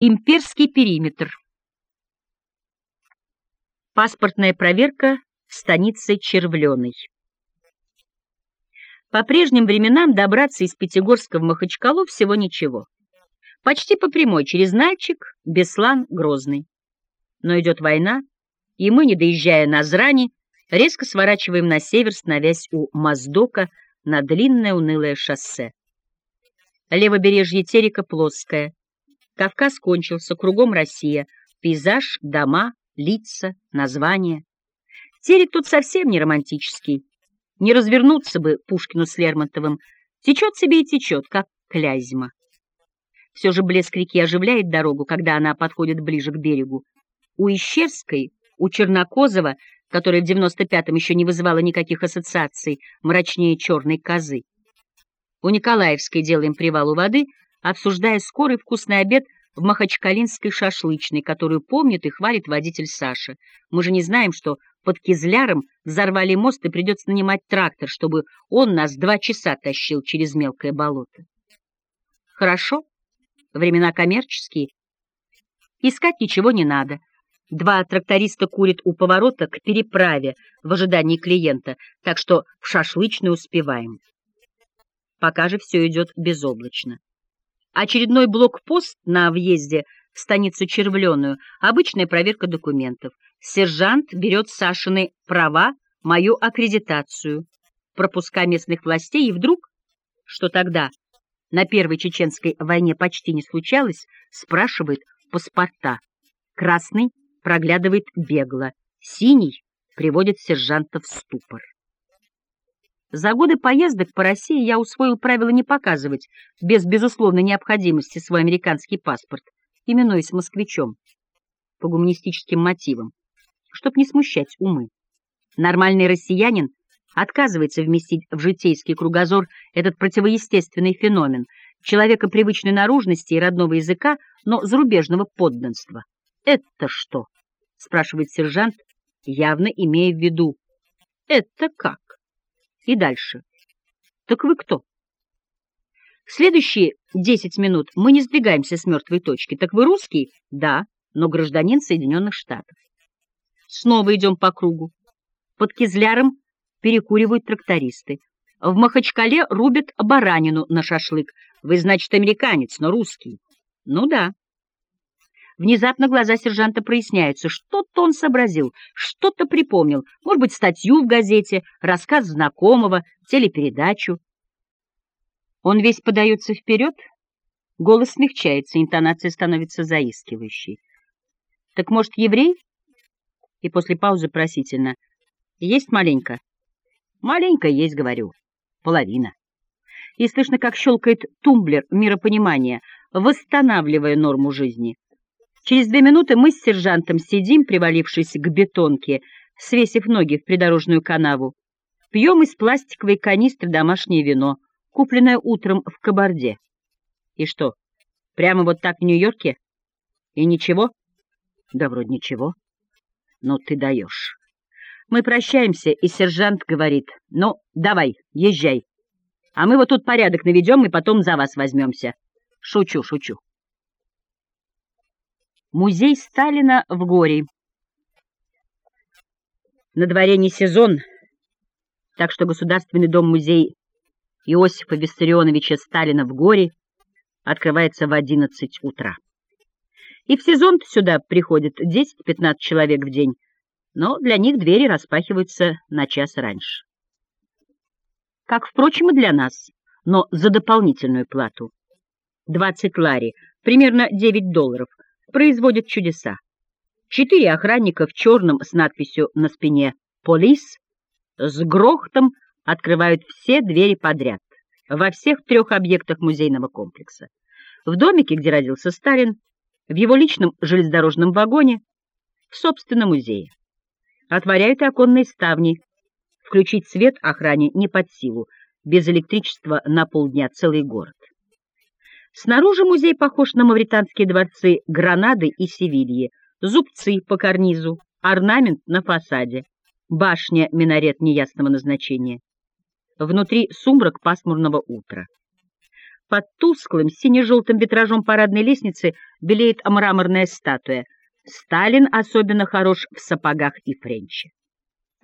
Имперский периметр. Паспортная проверка в станице Червленой. По прежним временам добраться из Пятигорска в Махачкалу всего ничего. Почти по прямой, через Нальчик, Беслан, Грозный. Но идет война, и мы, не доезжая на Зрани, резко сворачиваем на север, становясь у Моздока на длинное унылое шоссе. Левобережье Терека плоское, Кавказ кончился, кругом Россия. Пейзаж, дома, лица, названия. Терек тут совсем не романтический. Не развернуться бы Пушкину с Лермонтовым. Течет себе и течет, как клязьма. Все же блеск реки оживляет дорогу, когда она подходит ближе к берегу. У Ищерской, у Чернокозова, которая в 95-м еще не вызывала никаких ассоциаций, мрачнее черной козы. У Николаевской делаем привал у воды — обсуждая скорый вкусный обед в махачкалинской шашлычной, которую помнит и хвалит водитель Саша. Мы же не знаем, что под Кизляром взорвали мост и придется нанимать трактор, чтобы он нас два часа тащил через мелкое болото. Хорошо, времена коммерческие. Искать ничего не надо. Два тракториста курят у поворота к переправе в ожидании клиента, так что в шашлычную успеваем. Пока же все идет безоблачно. Очередной блокпост на въезде в станицу Червленую, обычная проверка документов. Сержант берет Сашины права, мою аккредитацию, пропуска местных властей, и вдруг, что тогда на Первой Чеченской войне почти не случалось, спрашивает паспорта. Красный проглядывает бегло, синий приводит сержанта в ступор. За годы поездок по России я усвоил правило не показывать без безусловной необходимости свой американский паспорт, именуясь москвичом, по гуманистическим мотивам, чтоб не смущать умы. Нормальный россиянин отказывается вместить в житейский кругозор этот противоестественный феномен человека привычной наружности и родного языка, но зарубежного подданства. «Это что?» — спрашивает сержант, явно имея в виду. «Это как?» И дальше. Так вы кто? В следующие десять минут мы не сдвигаемся с мертвой точки. Так вы русский? Да, но гражданин Соединенных Штатов. Снова идем по кругу. Под Кизляром перекуривают трактористы. В Махачкале рубят баранину на шашлык. Вы, значит, американец, но русский. Ну да. Внезапно глаза сержанта проясняются. Что-то он сообразил, что-то припомнил. Может быть, статью в газете, рассказ знакомого, телепередачу. Он весь подается вперед, голос смягчается, интонация становится заискивающей. «Так, может, еврей?» И после паузы просительно. «Есть маленько?» «Маленько есть, говорю. Половина». И слышно, как щелкает тумблер миропонимания, восстанавливая норму жизни. Через две минуты мы с сержантом сидим, привалившись к бетонке, свесив ноги в придорожную канаву. Пьем из пластиковой канистры домашнее вино, купленное утром в Кабарде. И что, прямо вот так в Нью-Йорке? И ничего? Да вроде ничего. Но ты даешь. Мы прощаемся, и сержант говорит, ну, давай, езжай. А мы вот тут порядок наведем и потом за вас возьмемся. Шучу, шучу. Музей Сталина в горе. На дворе не сезон, так что Государственный дом-музей Иосифа Виссарионовича Сталина в горе открывается в 11 утра. И в сезон сюда приходит 10-15 человек в день, но для них двери распахиваются на час раньше. Как, впрочем, и для нас, но за дополнительную плату. 20 лари, примерно 9 долларов, производит чудеса. Четыре охранника в черном с надписью на спине «Полис» с грохотом открывают все двери подряд во всех трех объектах музейного комплекса. В домике, где родился Сталин, в его личном железнодорожном вагоне, в собственном музее. Отворяют оконные ставни. Включить свет охране не под силу, без электричества на полдня целый город. Снаружи музей похож на мавританские дворцы Гранады и Севильи, зубцы по карнизу, орнамент на фасаде, башня, минарет неясного назначения. Внутри сумрак пасмурного утра. Под тусклым сине-желтым витражом парадной лестницы белеет мраморная статуя. Сталин особенно хорош в сапогах и френче.